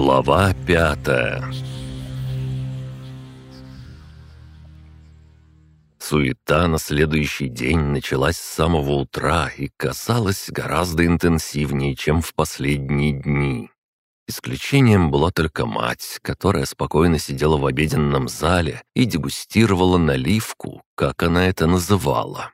Глава пятая Суета на следующий день началась с самого утра и казалась гораздо интенсивнее, чем в последние дни. Исключением была только мать, которая спокойно сидела в обеденном зале и дегустировала наливку, как она это называла.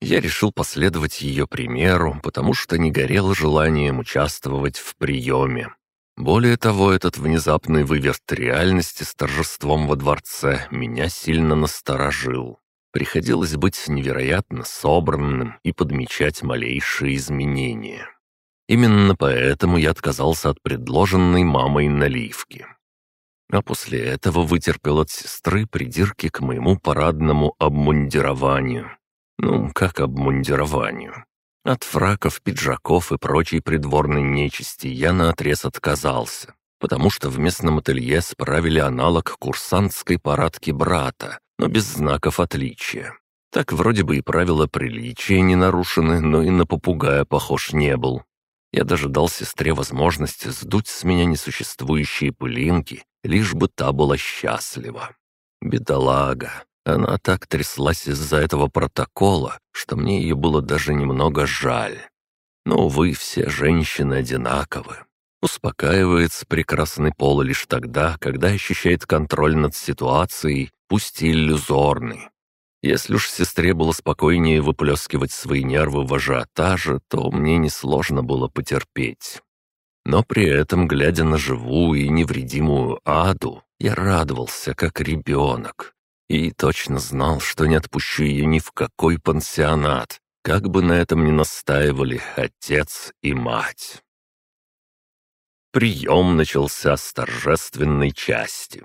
Я решил последовать ее примеру, потому что не горело желанием участвовать в приеме. Более того, этот внезапный выверт реальности с торжеством во дворце меня сильно насторожил. Приходилось быть невероятно собранным и подмечать малейшие изменения. Именно поэтому я отказался от предложенной мамой наливки. А после этого вытерпел от сестры придирки к моему парадному обмундированию. Ну, как обмундированию. От фраков, пиджаков и прочей придворной нечисти я наотрез отказался, потому что в местном ателье справили аналог курсантской парадки брата, но без знаков отличия. Так вроде бы и правила приличия не нарушены, но и на попугая похож не был. Я даже дал сестре возможность сдуть с меня несуществующие пылинки, лишь бы та была счастлива. Бедолага. Она так тряслась из-за этого протокола, что мне ее было даже немного жаль. Но, увы, все женщины одинаковы. Успокаивается прекрасный пол лишь тогда, когда ощущает контроль над ситуацией, пусть и иллюзорный. Если уж сестре было спокойнее выплескивать свои нервы в ажиотаже, то мне несложно было потерпеть. Но при этом, глядя на живую и невредимую аду, я радовался, как ребенок. И точно знал, что не отпущу ее ни в какой пансионат, как бы на этом ни настаивали отец и мать. Прием начался с торжественной части.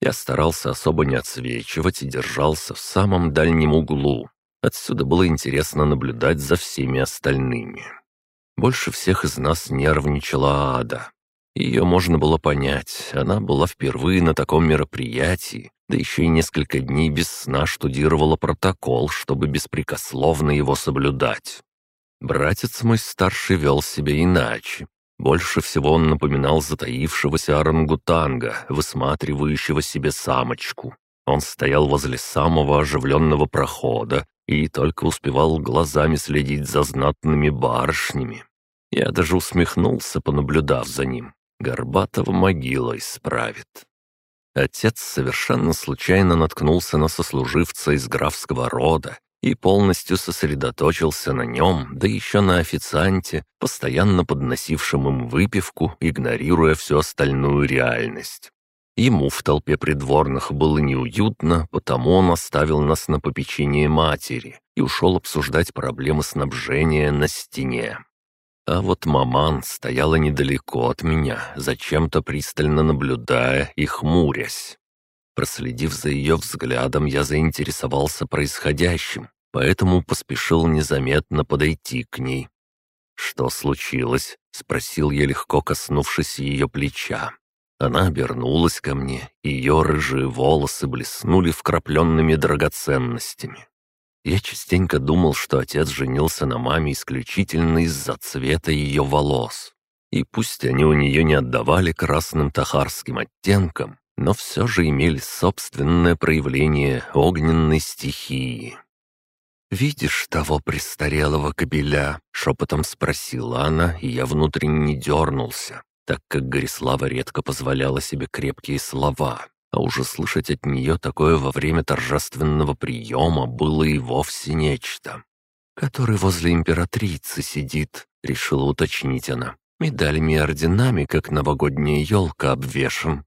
Я старался особо не отсвечивать и держался в самом дальнем углу. Отсюда было интересно наблюдать за всеми остальными. Больше всех из нас нервничала Ада. Ее можно было понять, она была впервые на таком мероприятии, да еще и несколько дней без сна штудировала протокол, чтобы беспрекословно его соблюдать. Братец мой старший вел себя иначе, больше всего он напоминал затаившегося орангутанга, высматривающего себе самочку. Он стоял возле самого оживленного прохода и только успевал глазами следить за знатными барышнями. Я даже усмехнулся, понаблюдав за ним. Горбатого могила исправит. Отец совершенно случайно наткнулся на сослуживца из графского рода и полностью сосредоточился на нем, да еще на официанте, постоянно подносившем им выпивку, игнорируя всю остальную реальность. Ему в толпе придворных было неуютно, потому он оставил нас на попечение матери и ушел обсуждать проблемы снабжения на стене. А вот маман стояла недалеко от меня, зачем-то пристально наблюдая и хмурясь. Проследив за ее взглядом, я заинтересовался происходящим, поэтому поспешил незаметно подойти к ней. «Что случилось?» — спросил я, легко коснувшись ее плеча. Она обернулась ко мне, ее рыжие волосы блеснули вкрапленными драгоценностями. Я частенько думал, что отец женился на маме исключительно из-за цвета ее волос. И пусть они у нее не отдавали красным тахарским оттенкам, но все же имели собственное проявление огненной стихии. «Видишь того престарелого кобеля?» — шепотом спросила она, и я внутренне дернулся, так как Горислава редко позволяла себе крепкие слова, а уже слышать от нее такое во время торжественного приема было и вовсе нечто. «Который возле императрицы сидит», — решила уточнить она. «Медалями и орденами, как новогодняя елка, обвешан.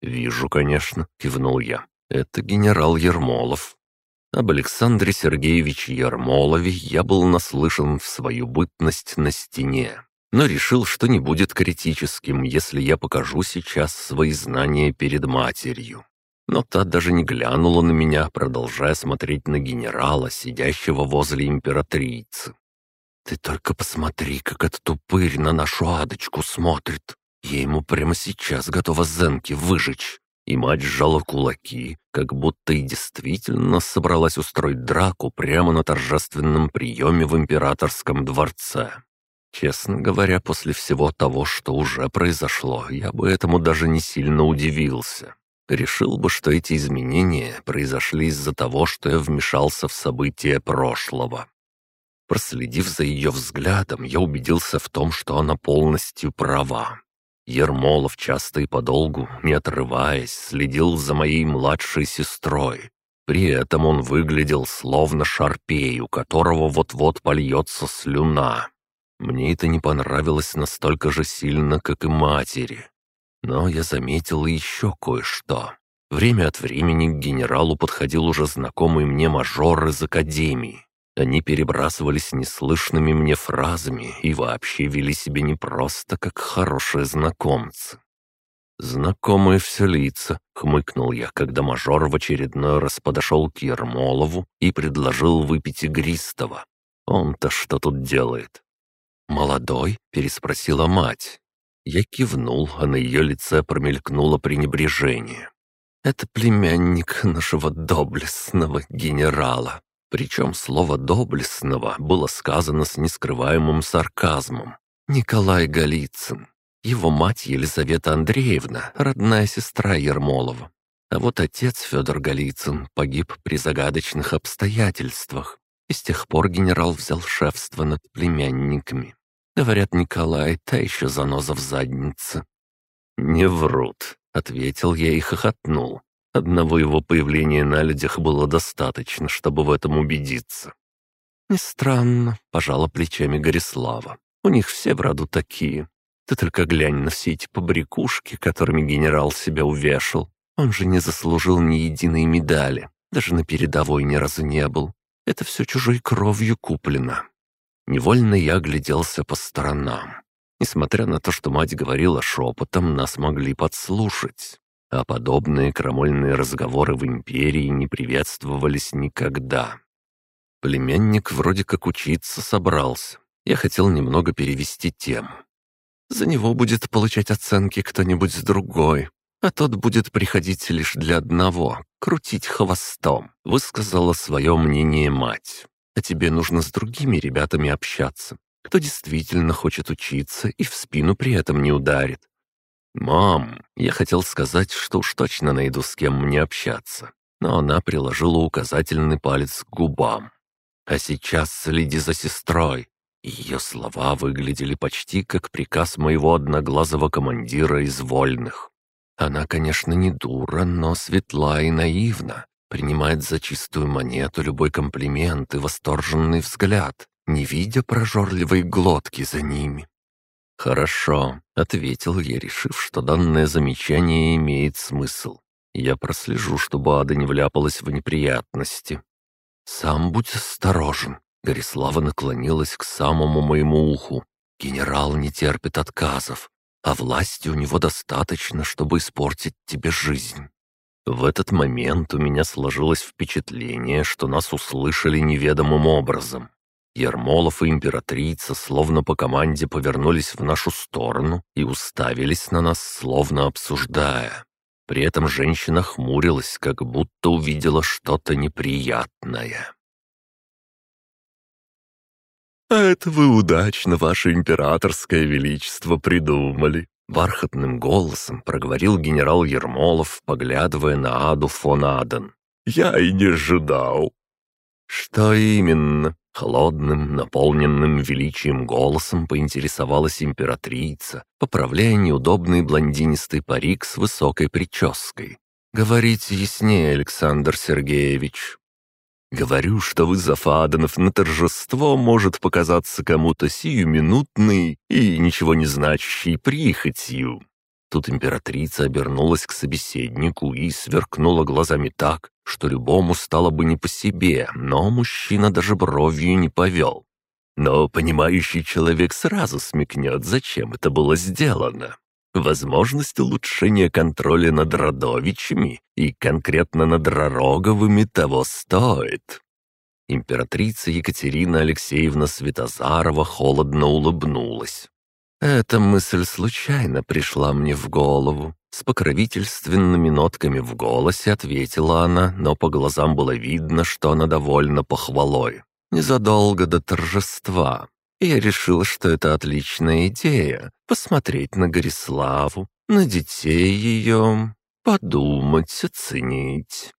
«Вижу, конечно», — кивнул я. «Это генерал Ермолов». Об Александре Сергеевиче Ермолове я был наслышан в свою бытность на стене, но решил, что не будет критическим, если я покажу сейчас свои знания перед матерью. Но та даже не глянула на меня, продолжая смотреть на генерала, сидящего возле императрицы. «Ты только посмотри, как этот упырь на нашу адочку смотрит!» Я ему прямо сейчас готова зенки выжечь. И мать сжала кулаки, как будто и действительно собралась устроить драку прямо на торжественном приеме в императорском дворце. Честно говоря, после всего того, что уже произошло, я бы этому даже не сильно удивился. Решил бы, что эти изменения произошли из-за того, что я вмешался в события прошлого. Проследив за ее взглядом, я убедился в том, что она полностью права. Ермолов часто и подолгу, не отрываясь, следил за моей младшей сестрой. При этом он выглядел словно шарпей, у которого вот-вот польется слюна. Мне это не понравилось настолько же сильно, как и матери. Но я заметил еще кое-что. Время от времени к генералу подходил уже знакомый мне мажор из академии. Они перебрасывались неслышными мне фразами и вообще вели себя не просто как хорошие знакомцы. «Знакомые все лица», — хмыкнул я, когда мажор в очередной раз подошел к Ермолову и предложил выпить игристого. «Он-то что тут делает?» «Молодой?» — переспросила мать. Я кивнул, а на ее лице промелькнуло пренебрежение. «Это племянник нашего доблестного генерала». Причем слово «доблестного» было сказано с нескрываемым сарказмом. Николай Голицын. Его мать Елизавета Андреевна, родная сестра Ермолова. А вот отец Федор Голицын погиб при загадочных обстоятельствах, и с тех пор генерал взял шефство над племянниками. Говорят, Николай, та еще заноза в заднице». «Не врут», — ответил я и хохотнул. Одного его появления на людях было достаточно, чтобы в этом убедиться. «Не странно», — пожала плечами Горислава. «У них все в роду такие. Ты только глянь на все эти побрякушки, которыми генерал себя увешал. Он же не заслужил ни единой медали, даже на передовой ни разу не был. Это все чужой кровью куплено. Невольно я огляделся по сторонам. Несмотря на то, что мать говорила шепотом, нас могли подслушать. А подобные крамольные разговоры в империи не приветствовались никогда. Племянник вроде как учиться собрался. Я хотел немного перевести тему. За него будет получать оценки кто-нибудь другой, а тот будет приходить лишь для одного — крутить хвостом, высказала свое мнение мать а тебе нужно с другими ребятами общаться, кто действительно хочет учиться и в спину при этом не ударит. «Мам, я хотел сказать, что уж точно найду с кем мне общаться», но она приложила указательный палец к губам. «А сейчас следи за сестрой». Ее слова выглядели почти как приказ моего одноглазого командира из вольных. Она, конечно, не дура, но светла и наивна, принимает за чистую монету любой комплимент и восторженный взгляд, не видя прожорливой глотки за ними. «Хорошо», — ответил я, решив, что данное замечание имеет смысл. Я прослежу, чтобы Ада не вляпалась в неприятности. «Сам будь осторожен», — Горислава наклонилась к самому моему уху. «Генерал не терпит отказов, а власти у него достаточно, чтобы испортить тебе жизнь». В этот момент у меня сложилось впечатление, что нас услышали неведомым образом. Ермолов и императрица словно по команде повернулись в нашу сторону и уставились на нас, словно обсуждая. При этом женщина хмурилась, как будто увидела что-то неприятное. «А это вы удачно, ваше императорское величество, придумали», Бархатным голосом проговорил генерал Ермолов, поглядывая на Аду фон Аден. «Я и не ожидал». «Что именно?» Холодным, наполненным величием голосом поинтересовалась императрица, поправляя неудобный блондинистый парик с высокой прической. «Говорите яснее, Александр Сергеевич». Говорю, что вызов Аданов на торжество может показаться кому-то сиюминутной и ничего не значащей прихотью. Тут императрица обернулась к собеседнику и сверкнула глазами так, что любому стало бы не по себе, но мужчина даже бровью не повел. Но понимающий человек сразу смекнет, зачем это было сделано. Возможность улучшения контроля над Родовичами и конкретно над Ророговыми того стоит. Императрица Екатерина Алексеевна Светозарова холодно улыбнулась. Эта мысль случайно пришла мне в голову. С покровительственными нотками в голосе ответила она, но по глазам было видно, что она довольна похвалой. Незадолго до торжества. Я решила, что это отличная идея — посмотреть на Гориславу, на детей ее, подумать, оценить.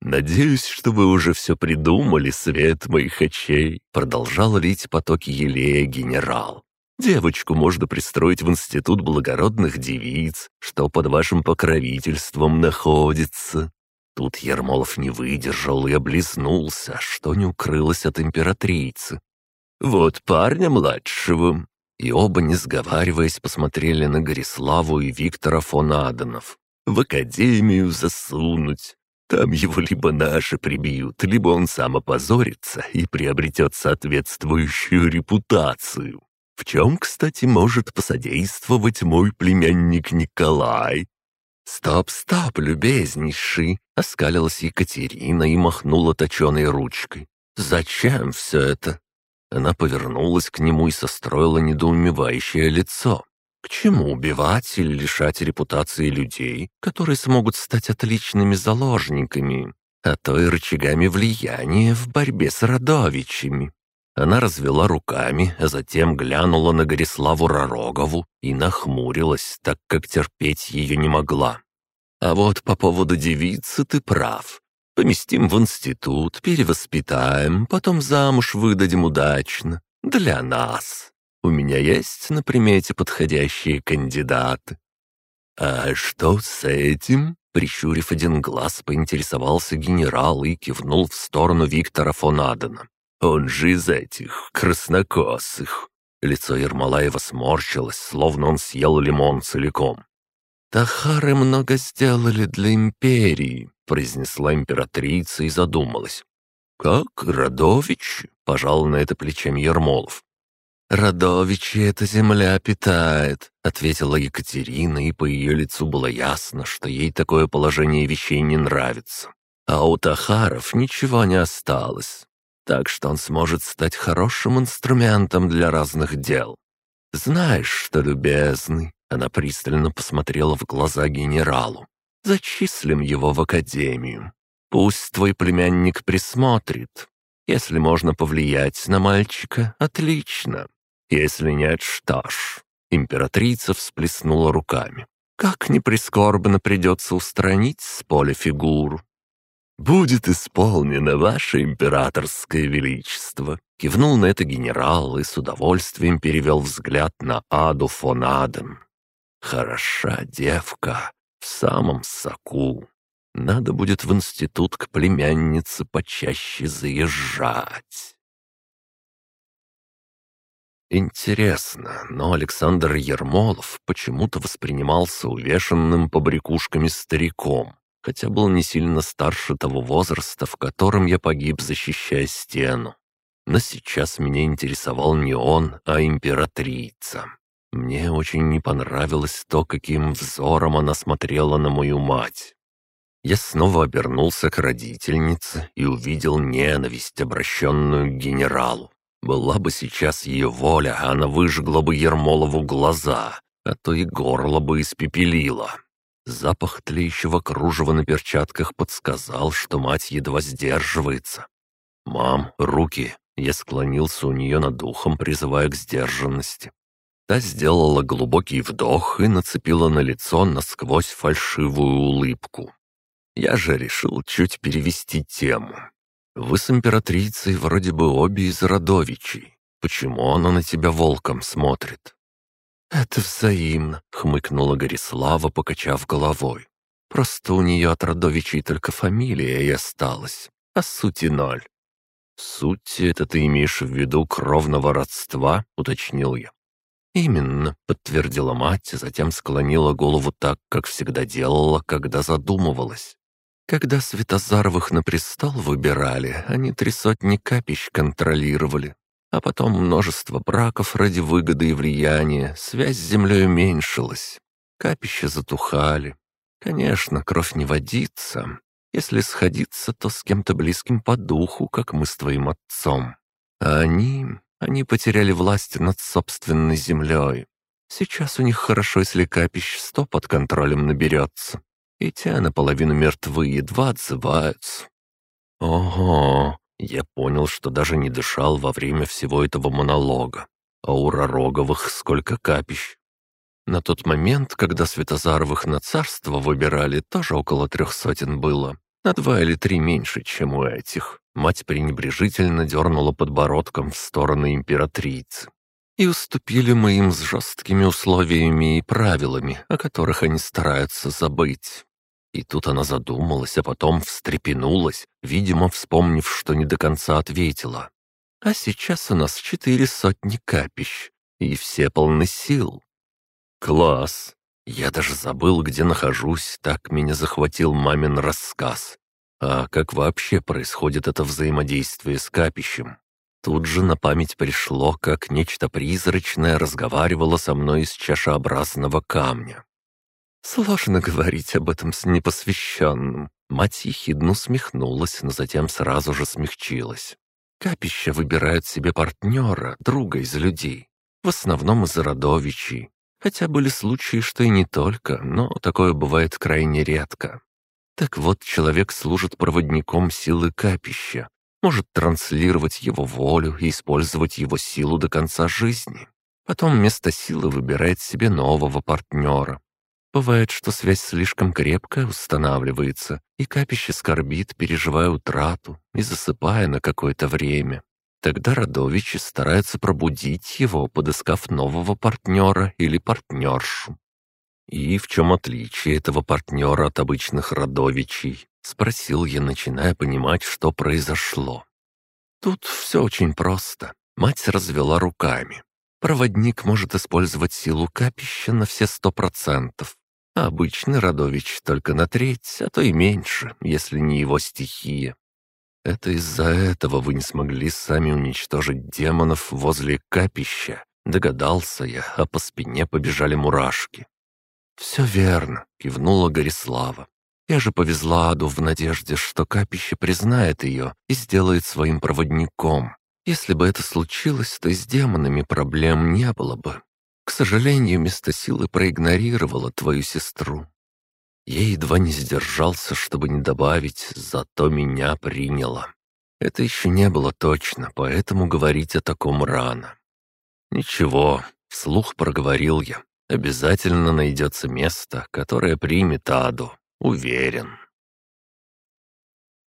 «Надеюсь, что вы уже все придумали, свет моих очей», — продолжал лить потоки елея генерал. «Девочку можно пристроить в Институт благородных девиц, что под вашим покровительством находится». Тут Ермолов не выдержал и облизнулся, что не укрылось от императрицы. «Вот парня младшего». И оба, не сговариваясь, посмотрели на Гориславу и Виктора фон Аденов. «В академию засунуть, там его либо наши прибьют, либо он сам опозорится и приобретет соответствующую репутацию. В чем, кстати, может посодействовать мой племянник Николай. «Стоп, стоп, любезнейший!» — оскалилась Екатерина и махнула точеной ручкой. «Зачем все это?» Она повернулась к нему и состроила недоумевающее лицо. К чему убивать или лишать репутации людей, которые смогут стать отличными заложниками, а то и рычагами влияния в борьбе с родовичами? Она развела руками, а затем глянула на Гориславу Ророгову и нахмурилась, так как терпеть ее не могла. «А вот по поводу девицы ты прав. Поместим в институт, перевоспитаем, потом замуж выдадим удачно. Для нас». У меня есть на примете подходящие кандидаты». «А что с этим?» Прищурив один глаз, поинтересовался генерал и кивнул в сторону Виктора фон Адена. «Он же из этих краснокосых». Лицо Ермолаева сморщилось, словно он съел лимон целиком. «Тахары много сделали для империи», — произнесла императрица и задумалась. «Как Радович?» — пожал на это плечами Ермолов. «Родовичи эта земля питает», — ответила Екатерина, и по ее лицу было ясно, что ей такое положение вещей не нравится. А у Тахаров ничего не осталось, так что он сможет стать хорошим инструментом для разных дел. «Знаешь что, любезный?» — она пристально посмотрела в глаза генералу. «Зачислим его в академию. Пусть твой племянник присмотрит. Если можно повлиять на мальчика, отлично. Если нет, что ж...» Императрица всплеснула руками. «Как ни прискорбно придется устранить с поля фигуру». «Будет исполнено ваше императорское величество», кивнул на это генерал и с удовольствием перевел взгляд на Аду фон Аден. «Хороша девка, в самом соку. Надо будет в институт к племяннице почаще заезжать». Интересно, но Александр Ермолов почему-то воспринимался увешанным побрякушками стариком, хотя был не сильно старше того возраста, в котором я погиб, защищая стену. Но сейчас меня интересовал не он, а императрица. Мне очень не понравилось то, каким взором она смотрела на мою мать. Я снова обернулся к родительнице и увидел ненависть, обращенную к генералу. Была бы сейчас ее воля, она выжгла бы Ермолову глаза, а то и горло бы испепелила. Запах тлеющего кружева на перчатках подсказал, что мать едва сдерживается. «Мам, руки!» Я склонился у нее над ухом, призывая к сдержанности. Та сделала глубокий вдох и нацепила на лицо насквозь фальшивую улыбку. Я же решил чуть перевести тему. Вы с императрицей вроде бы обе из родовичей. Почему она на тебя волком смотрит?» «Это взаимно», — хмыкнула Горислава, покачав головой. «Просто у нее от родовичей только фамилия и осталась, а сути ноль». «Суть это ты имеешь в виду кровного родства?» — уточнил я. «Именно», — подтвердила мать, а затем склонила голову так, как всегда делала, когда задумывалась. Когда Светозаровых на престол выбирали, они три сотни капищ контролировали. А потом множество браков ради выгоды и влияния, связь с землей уменьшилась. Капища затухали. Конечно, кровь не водится. Если сходиться, то с кем-то близким по духу, как мы с твоим отцом. А они... они потеряли власть над собственной землей. Сейчас у них хорошо, если капищ сто под контролем наберется и те наполовину мертвы едва отзываются. Ого, я понял, что даже не дышал во время всего этого монолога. а у Ророговых сколько капищ. На тот момент, когда Светозаровых на царство выбирали, тоже около трех сотен было. На два или три меньше, чем у этих. Мать пренебрежительно дернула подбородком в сторону императрицы. И уступили мы им с жесткими условиями и правилами, о которых они стараются забыть. И тут она задумалась, а потом встрепенулась, видимо, вспомнив, что не до конца ответила. «А сейчас у нас четыре сотни капищ, и все полны сил». «Класс! Я даже забыл, где нахожусь, так меня захватил мамин рассказ. А как вообще происходит это взаимодействие с капищем? Тут же на память пришло, как нечто призрачное разговаривало со мной из чашеобразного камня. Сложно говорить об этом с непосвященным. Мать ехидно усмехнулась, но затем сразу же смягчилась. Капища выбирают себе партнера, друга из людей. В основном из родовичей. Хотя были случаи, что и не только, но такое бывает крайне редко. Так вот, человек служит проводником силы капища, может транслировать его волю и использовать его силу до конца жизни. Потом вместо силы выбирает себе нового партнера, Бывает, что связь слишком крепкая устанавливается, и капище скорбит, переживая утрату и засыпая на какое-то время. Тогда родовичи стараются пробудить его, подыскав нового партнера или партнершу. «И в чем отличие этого партнера от обычных родовичей?» — спросил я, начиная понимать, что произошло. Тут все очень просто. Мать развела руками. Проводник может использовать силу капища на все сто процентов. А обычный Радович только на треть, а то и меньше, если не его стихия. Это из-за этого вы не смогли сами уничтожить демонов возле капища. Догадался я, а по спине побежали мурашки. «Все верно», — кивнула Горислава. «Я же повезла Аду в надежде, что капище признает ее и сделает своим проводником. Если бы это случилось, то с демонами проблем не было бы. К сожалению, место силы проигнорировала твою сестру. Я едва не сдержался, чтобы не добавить, зато меня приняло. Это еще не было точно, поэтому говорить о таком рано. Ничего, вслух проговорил я. Обязательно найдется место, которое примет Аду, уверен.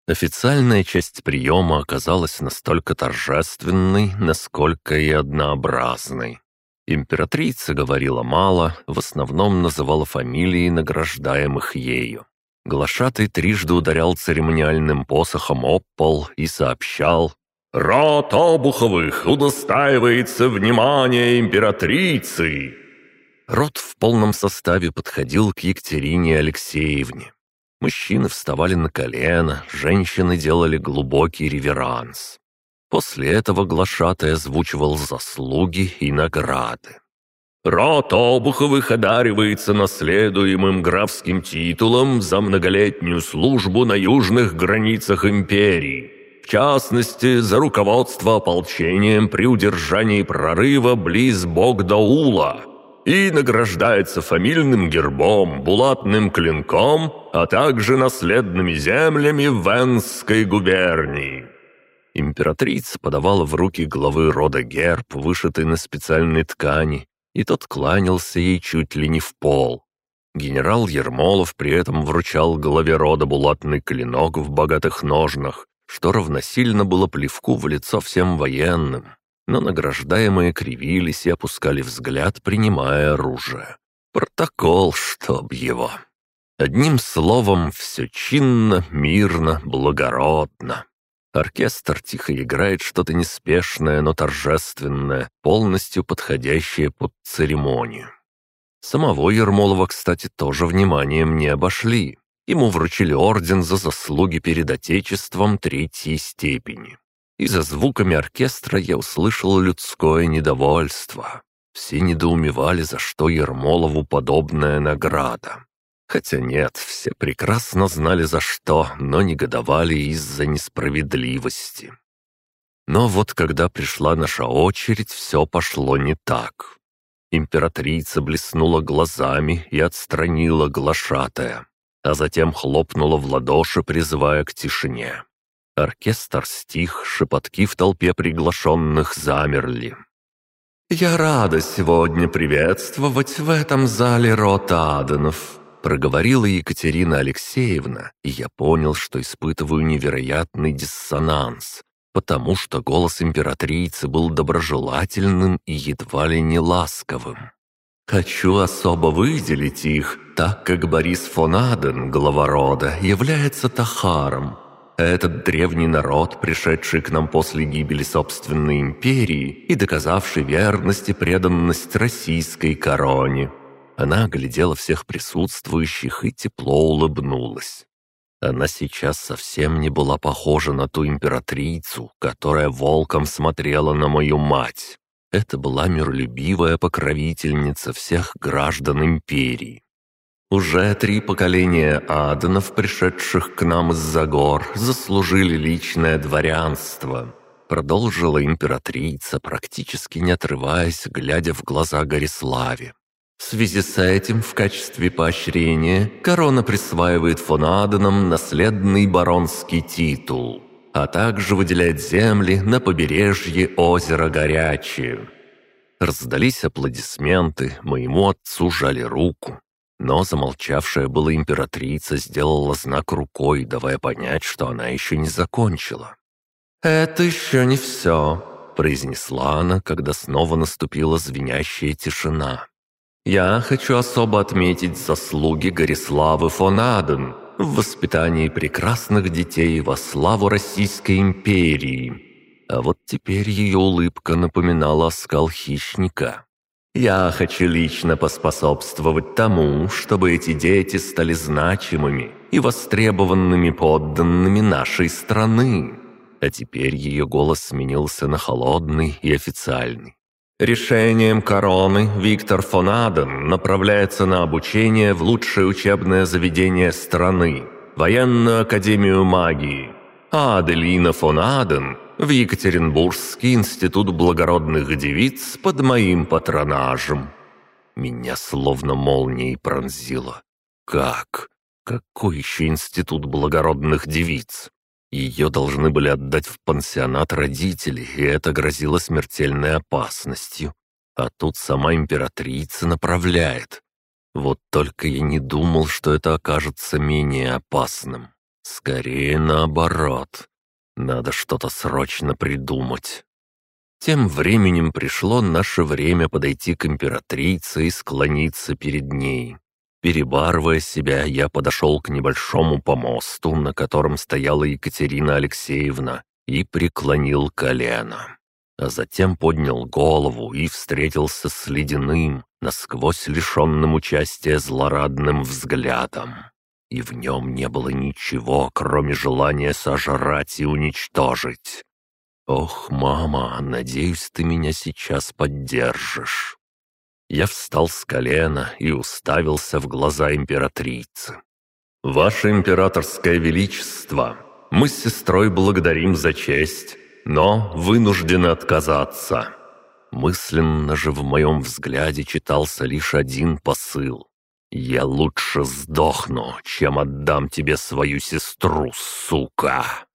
Официальная часть приема оказалась настолько торжественной, насколько и однообразной. Императрица говорила мало, в основном называла фамилии награждаемых ею. Глашатый трижды ударял церемониальным посохом об пол и сообщал «Род Обуховых удостаивается внимания императрицы!» Род в полном составе подходил к Екатерине Алексеевне. Мужчины вставали на колено, женщины делали глубокий реверанс. После этого глашатай озвучивал заслуги и награды. Род Обуховых одаривается наследуемым графским титулом за многолетнюю службу на южных границах империи. В частности, за руководство ополчением при удержании прорыва близ Богдаула и награждается фамильным гербом, булатным клинком, а также наследными землями Венской губернии. Императрица подавала в руки главы рода герб, вышитый на специальной ткани, и тот кланялся ей чуть ли не в пол. Генерал Ермолов при этом вручал главе рода булатный клинок в богатых ножнах, что равносильно было плевку в лицо всем военным. Но награждаемые кривились и опускали взгляд, принимая оружие. Протокол, чтоб его. Одним словом, все чинно, мирно, благородно. Оркестр тихо играет что-то неспешное, но торжественное, полностью подходящее под церемонию. Самого Ермолова, кстати, тоже вниманием не обошли. Ему вручили орден за заслуги перед Отечеством третьей степени. И за звуками оркестра я услышал людское недовольство. Все недоумевали, за что Ермолову подобная награда. Хотя нет, все прекрасно знали за что, но негодовали из-за несправедливости. Но вот когда пришла наша очередь, все пошло не так. Императрица блеснула глазами и отстранила глашатая, а затем хлопнула в ладоши, призывая к тишине. Оркестр стих, шепотки в толпе приглашенных замерли. «Я рада сегодня приветствовать в этом зале род Аденов», проговорила Екатерина Алексеевна, и я понял, что испытываю невероятный диссонанс, потому что голос императрицы был доброжелательным и едва ли не ласковым. Хочу особо выделить их, так как Борис фон Аден, глава рода, является Тахаром. Этот древний народ, пришедший к нам после гибели собственной империи и доказавший верность и преданность российской короне. Она оглядела всех присутствующих и тепло улыбнулась. Она сейчас совсем не была похожа на ту императрицу, которая волком смотрела на мою мать. Это была миролюбивая покровительница всех граждан империи. Уже три поколения аденов, пришедших к нам из-за гор, заслужили личное дворянство. Продолжила императрица, практически не отрываясь, глядя в глаза Гориславе. В связи с этим, в качестве поощрения, корона присваивает фон Аденам наследный баронский титул а также выделять земли на побережье озера Горячее. Раздались аплодисменты, моему отцу жали руку. Но замолчавшая была императрица сделала знак рукой, давая понять, что она еще не закончила. «Это еще не все», — произнесла она, когда снова наступила звенящая тишина. «Я хочу особо отметить заслуги Гориславы фон Аден, в воспитании прекрасных детей во славу Российской империи. А вот теперь ее улыбка напоминала оскал хищника. «Я хочу лично поспособствовать тому, чтобы эти дети стали значимыми и востребованными подданными нашей страны». А теперь ее голос сменился на холодный и официальный. Решением короны Виктор фон Аден направляется на обучение в лучшее учебное заведение страны – Военную академию магии, а Аделина фон Аден – в Екатеринбургский институт благородных девиц под моим патронажем. Меня словно молнией пронзило. Как? Какой еще институт благородных девиц? Ее должны были отдать в пансионат родители, и это грозило смертельной опасностью. А тут сама императрица направляет. Вот только я не думал, что это окажется менее опасным. Скорее наоборот. Надо что-то срочно придумать. Тем временем пришло наше время подойти к императрице и склониться перед ней. Перебарывая себя, я подошел к небольшому помосту, на котором стояла Екатерина Алексеевна, и преклонил колено. А затем поднял голову и встретился с ледяным, насквозь лишенным участия злорадным взглядом. И в нем не было ничего, кроме желания сожрать и уничтожить. «Ох, мама, надеюсь, ты меня сейчас поддержишь». Я встал с колена и уставился в глаза императрицы. «Ваше императорское величество, мы с сестрой благодарим за честь, но вынуждены отказаться». Мысленно же в моем взгляде читался лишь один посыл. «Я лучше сдохну, чем отдам тебе свою сестру, сука!»